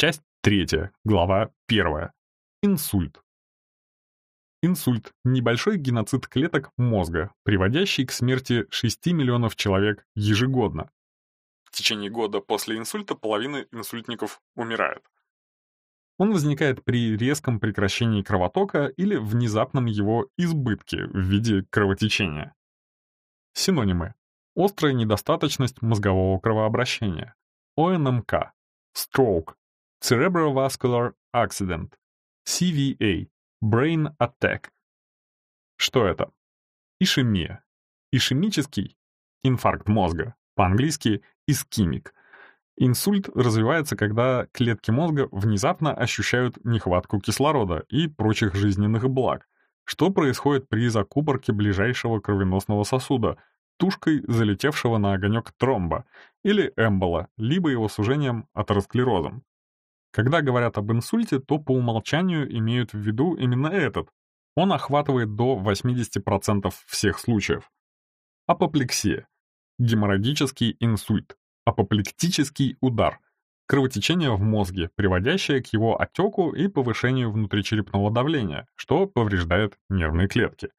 Часть третья, глава первая. Инсульт. Инсульт – небольшой геноцид клеток мозга, приводящий к смерти 6 миллионов человек ежегодно. В течение года после инсульта половина инсультников умирает. Он возникает при резком прекращении кровотока или внезапном его избытке в виде кровотечения. Синонимы. Острая недостаточность мозгового кровообращения. ОНМК. Stroke. Cerebrovascular Accident. CVA. Brain Attack. Что это? Ишемия. Ишемический — инфаркт мозга, по-английски искимик. Инсульт развивается, когда клетки мозга внезапно ощущают нехватку кислорода и прочих жизненных благ, что происходит при закупорке ближайшего кровеносного сосуда, тушкой залетевшего на огонек тромба, или эмбола, либо его сужением атеросклерозом. Когда говорят об инсульте, то по умолчанию имеют в виду именно этот. Он охватывает до 80% всех случаев. Апоплексия. Геморрагический инсульт. Апоплектический удар. Кровотечение в мозге, приводящее к его отеку и повышению внутричерепного давления, что повреждает нервные клетки.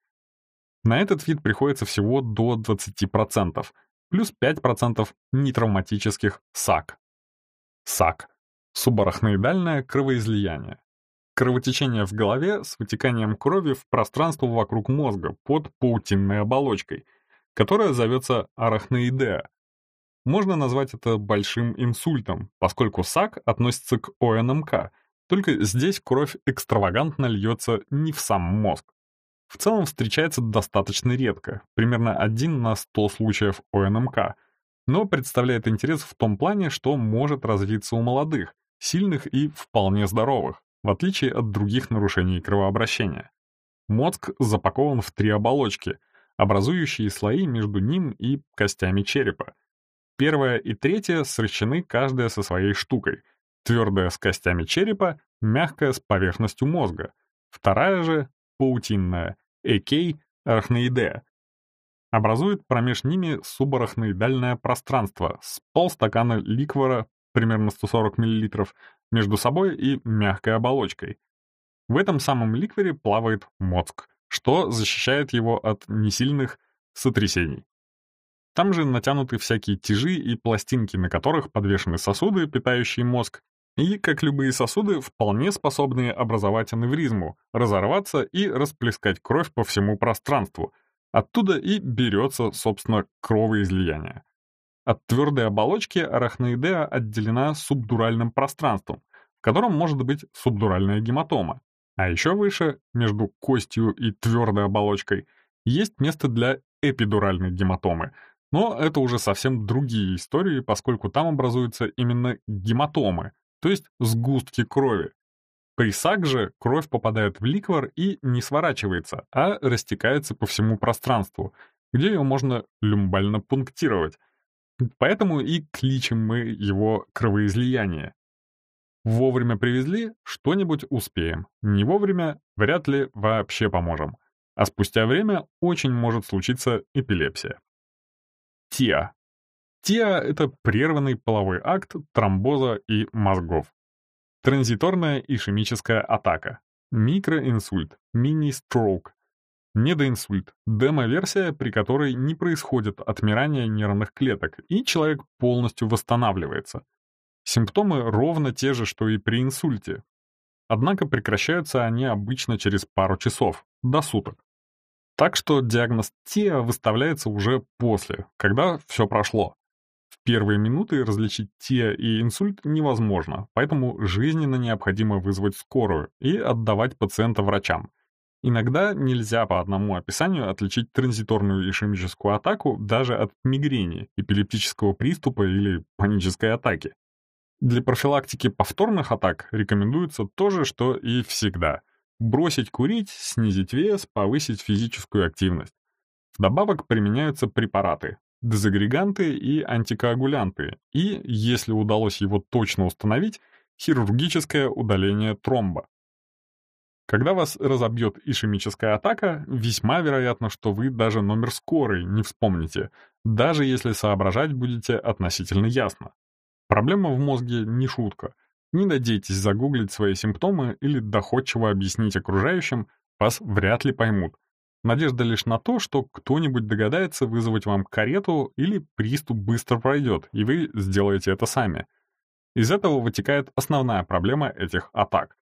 На этот вид приходится всего до 20%, плюс 5% нетравматических САК. САК Субарахноидальное кровоизлияние. Кровотечение в голове с вытеканием крови в пространство вокруг мозга под паутинной оболочкой, которая зовется арахноидеа. Можно назвать это большим инсультом, поскольку САК относится к ОНМК, только здесь кровь экстравагантно льется не в сам мозг. В целом встречается достаточно редко, примерно 1 на 100 случаев ОНМК, но представляет интерес в том плане, что может развиться у молодых, сильных и вполне здоровых, в отличие от других нарушений кровообращения. Мозг запакован в три оболочки, образующие слои между ним и костями черепа. Первая и третья сращены каждая со своей штукой. Твердая с костями черепа, мягкая с поверхностью мозга. Вторая же, паутинная, экей, арахноидея, образует промеж ними субарахноидальное пространство с полстакана ликвора примерно 140 мл, между собой и мягкой оболочкой. В этом самом ликвере плавает мозг, что защищает его от несильных сотрясений. Там же натянуты всякие тяжи и пластинки, на которых подвешены сосуды, питающие мозг, и, как любые сосуды, вполне способные образовать аневризму, разорваться и расплескать кровь по всему пространству. Оттуда и берется, собственно, кровоизлияние. От твердой оболочки арахноидеа отделена субдуральным пространством, в котором может быть субдуральная гематома. А еще выше, между костью и твердой оболочкой, есть место для эпидуральной гематомы, но это уже совсем другие истории, поскольку там образуются именно гематомы, то есть сгустки крови. При САК же кровь попадает в ликвор и не сворачивается, а растекается по всему пространству, где ее можно люмбально пунктировать, Поэтому и кличем мы его кровоизлияние. Вовремя привезли, что-нибудь успеем. Не вовремя, вряд ли вообще поможем. А спустя время очень может случиться эпилепсия. ТИА. ТИА — это прерванный половой акт тромбоза и мозгов. Транзиторная ишемическая атака. Микроинсульт, мини-строук, Недоинсульт — демо-версия, при которой не происходит отмирание нервных клеток, и человек полностью восстанавливается. Симптомы ровно те же, что и при инсульте. Однако прекращаются они обычно через пару часов, до суток. Так что диагноз ТИА выставляется уже после, когда все прошло. В первые минуты различить ТИА и инсульт невозможно, поэтому жизненно необходимо вызвать скорую и отдавать пациента врачам, Иногда нельзя по одному описанию отличить транзиторную ишемическую атаку даже от мигрени, эпилептического приступа или панической атаки. Для профилактики повторных атак рекомендуется то же, что и всегда. Бросить курить, снизить вес, повысить физическую активность. Вдобавок применяются препараты, дезагреганты и антикоагулянты, и, если удалось его точно установить, хирургическое удаление тромба. Когда вас разобьет ишемическая атака, весьма вероятно, что вы даже номер скорой не вспомните, даже если соображать будете относительно ясно. Проблема в мозге не шутка. Не надейтесь загуглить свои симптомы или доходчиво объяснить окружающим, вас вряд ли поймут. Надежда лишь на то, что кто-нибудь догадается вызвать вам карету или приступ быстро пройдет, и вы сделаете это сами. Из этого вытекает основная проблема этих атак.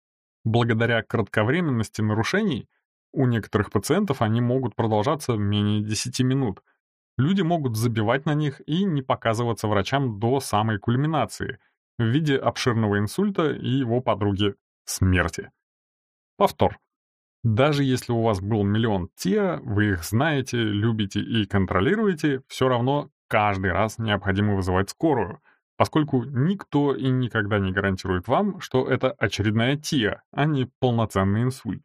Благодаря кратковременности нарушений у некоторых пациентов они могут продолжаться менее 10 минут. Люди могут забивать на них и не показываться врачам до самой кульминации в виде обширного инсульта и его подруги смерти. Повтор. Даже если у вас был миллион ТИА, вы их знаете, любите и контролируете, все равно каждый раз необходимо вызывать скорую, поскольку никто и никогда не гарантирует вам, что это очередная ТИА, а не полноценный инсульт.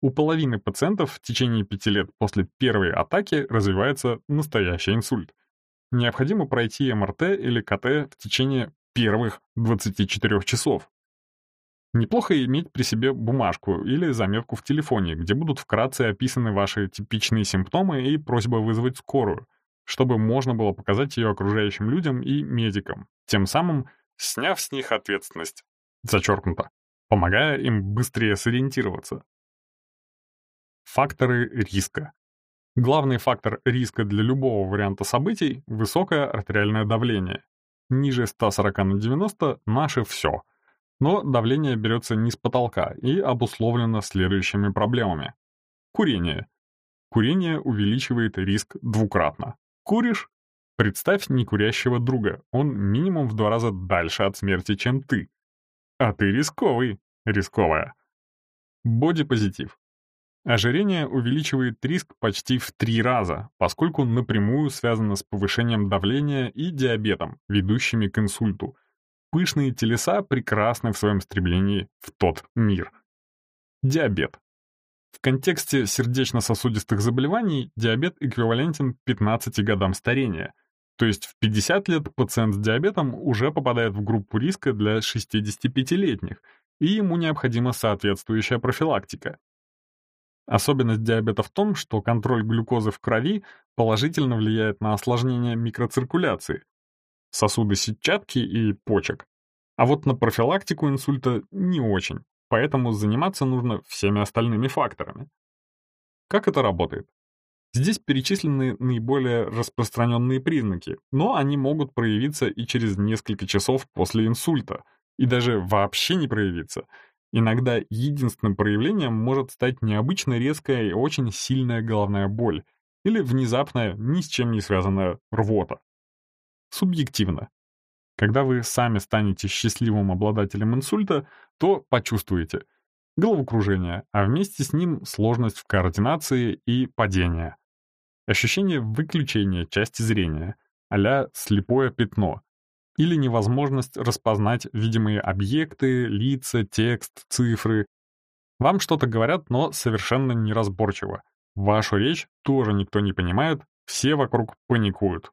У половины пациентов в течение пяти лет после первой атаки развивается настоящий инсульт. Необходимо пройти МРТ или КТ в течение первых 24 часов, Неплохо иметь при себе бумажку или заметку в телефоне, где будут вкратце описаны ваши типичные симптомы и просьба вызвать скорую, чтобы можно было показать ее окружающим людям и медикам, тем самым сняв с них ответственность, зачеркнуто, помогая им быстрее сориентироваться. Факторы риска. Главный фактор риска для любого варианта событий — высокое артериальное давление. Ниже 140 на 90 — наше все — но давление берется не с потолка и обусловлено следующими проблемами. Курение. Курение увеличивает риск двукратно. Куришь? Представь некурящего друга, он минимум в два раза дальше от смерти, чем ты. А ты рисковый, рисковая. Бодипозитив. Ожирение увеличивает риск почти в три раза, поскольку напрямую связано с повышением давления и диабетом, ведущими к инсульту, пышные телеса прекрасны в своем стремлении в тот мир. Диабет. В контексте сердечно-сосудистых заболеваний диабет эквивалентен 15 годам старения, то есть в 50 лет пациент с диабетом уже попадает в группу риска для 65-летних, и ему необходима соответствующая профилактика. Особенность диабета в том, что контроль глюкозы в крови положительно влияет на осложнение микроциркуляции, сосуды сетчатки и почек. А вот на профилактику инсульта не очень, поэтому заниматься нужно всеми остальными факторами. Как это работает? Здесь перечислены наиболее распространенные признаки, но они могут проявиться и через несколько часов после инсульта, и даже вообще не проявиться. Иногда единственным проявлением может стать необычно резкая и очень сильная головная боль или внезапная, ни с чем не связанная рвота субъективно. Когда вы сами станете счастливым обладателем инсульта, то почувствуете головокружение, а вместе с ним сложность в координации и падение. Ощущение выключения части зрения, а слепое пятно, или невозможность распознать видимые объекты, лица, текст, цифры. Вам что-то говорят, но совершенно неразборчиво. Вашу речь тоже никто не понимает, все вокруг паникуют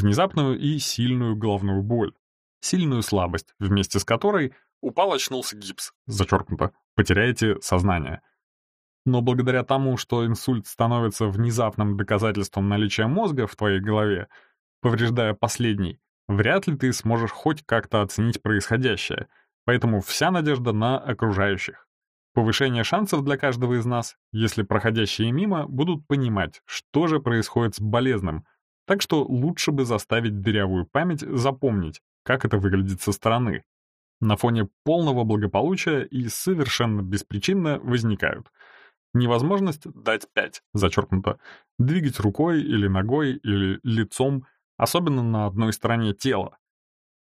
внезапную и сильную головную боль, сильную слабость, вместе с которой упал очнулся гипс, зачеркнуто, потеряете сознание. Но благодаря тому, что инсульт становится внезапным доказательством наличия мозга в твоей голове, повреждая последний, вряд ли ты сможешь хоть как-то оценить происходящее, поэтому вся надежда на окружающих. Повышение шансов для каждого из нас, если проходящие мимо будут понимать, что же происходит с болезным, так что лучше бы заставить дырявую память запомнить, как это выглядит со стороны. На фоне полного благополучия и совершенно беспричинно возникают. Невозможность дать пять, зачеркнуто, двигать рукой или ногой или лицом, особенно на одной стороне тела.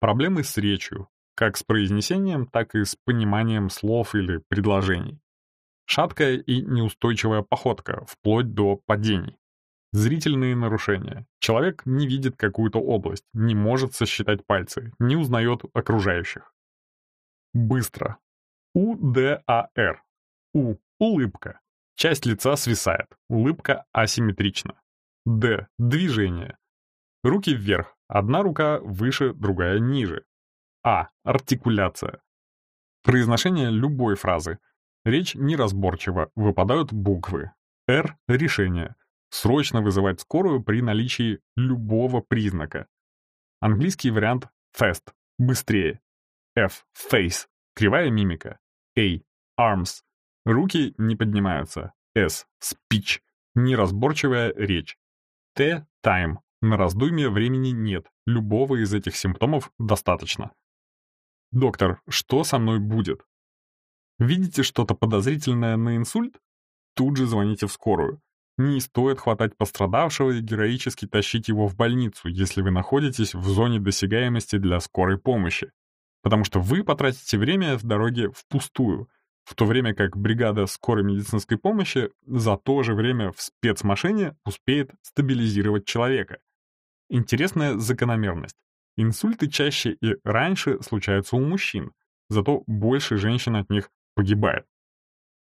Проблемы с речью, как с произнесением, так и с пониманием слов или предложений. Шаткая и неустойчивая походка, вплоть до падений. Зрительные нарушения. Человек не видит какую-то область, не может сосчитать пальцы, не узнает окружающих. Быстро. УДАР. У. Улыбка. Часть лица свисает. Улыбка асимметрична. Д. Движение. Руки вверх. Одна рука выше, другая ниже. А. Артикуляция. Произношение любой фразы. Речь неразборчива, выпадают буквы. Р. Решение. Срочно вызывать скорую при наличии любого признака. Английский вариант fast — быстрее. F. Face. Кривая мимика. A. Arms. Руки не поднимаются. S. Speech. Неразборчивая речь. T. Time. На раздумье времени нет. Любого из этих симптомов достаточно. Доктор, что со мной будет? Видите что-то подозрительное на инсульт? Тут же звоните в скорую. Не стоит хватать пострадавшего и героически тащить его в больницу, если вы находитесь в зоне досягаемости для скорой помощи. Потому что вы потратите время в дороге впустую, в то время как бригада скорой медицинской помощи за то же время в спецмашине успеет стабилизировать человека. Интересная закономерность. Инсульты чаще и раньше случаются у мужчин, зато больше женщин от них погибает.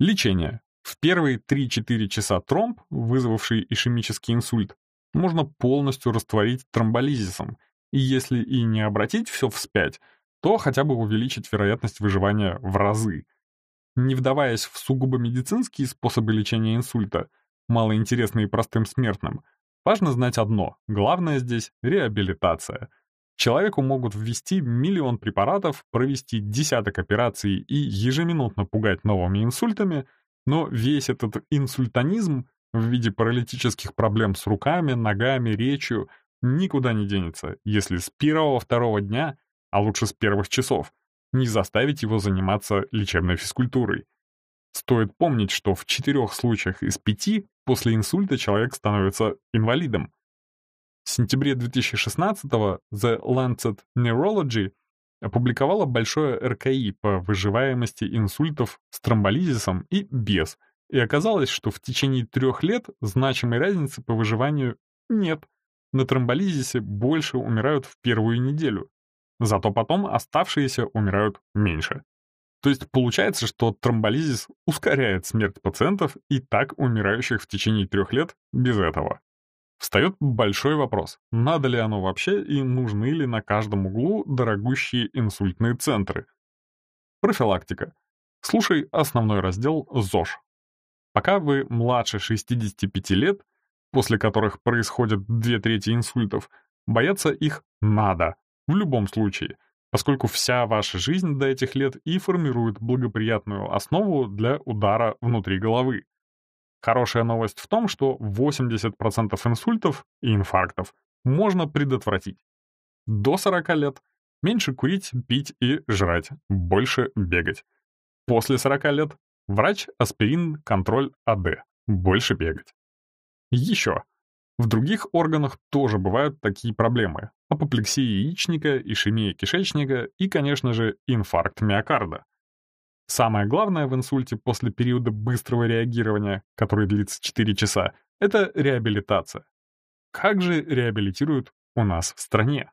Лечение. В первые 3-4 часа тромб, вызвавший ишемический инсульт, можно полностью растворить тромболизисом, и если и не обратить все вспять, то хотя бы увеличить вероятность выживания в разы. Не вдаваясь в сугубо медицинские способы лечения инсульта, малоинтересные простым смертным, важно знать одно — главное здесь — реабилитация. Человеку могут ввести миллион препаратов, провести десяток операций и ежеминутно пугать новыми инсультами — но весь этот инсультанизм в виде паралитических проблем с руками, ногами, речью никуда не денется, если с первого-второго дня, а лучше с первых часов, не заставить его заниматься лечебной физкультурой. Стоит помнить, что в четырех случаях из пяти после инсульта человек становится инвалидом. В сентябре 2016-го The Lancet Neurology опубликовала большое РКИ по выживаемости инсультов с тромболизисом и без, и оказалось, что в течение трех лет значимой разницы по выживанию нет. На тромболизисе больше умирают в первую неделю, зато потом оставшиеся умирают меньше. То есть получается, что тромболизис ускоряет смерть пациентов и так умирающих в течение трех лет без этого. Встает большой вопрос, надо ли оно вообще и нужны ли на каждом углу дорогущие инсультные центры. Профилактика. Слушай основной раздел ЗОЖ. Пока вы младше 65 лет, после которых происходят две трети инсультов, бояться их надо, в любом случае, поскольку вся ваша жизнь до этих лет и формирует благоприятную основу для удара внутри головы. Хорошая новость в том, что 80% инсультов и инфарктов можно предотвратить. До 40 лет меньше курить, пить и жрать, больше бегать. После 40 лет врач, аспирин, контроль АД, больше бегать. Еще. В других органах тоже бывают такие проблемы. Апоплексия яичника, ишемия кишечника и, конечно же, инфаркт миокарда. Самое главное в инсульте после периода быстрого реагирования, который длится 4 часа, это реабилитация. Как же реабилитируют у нас в стране?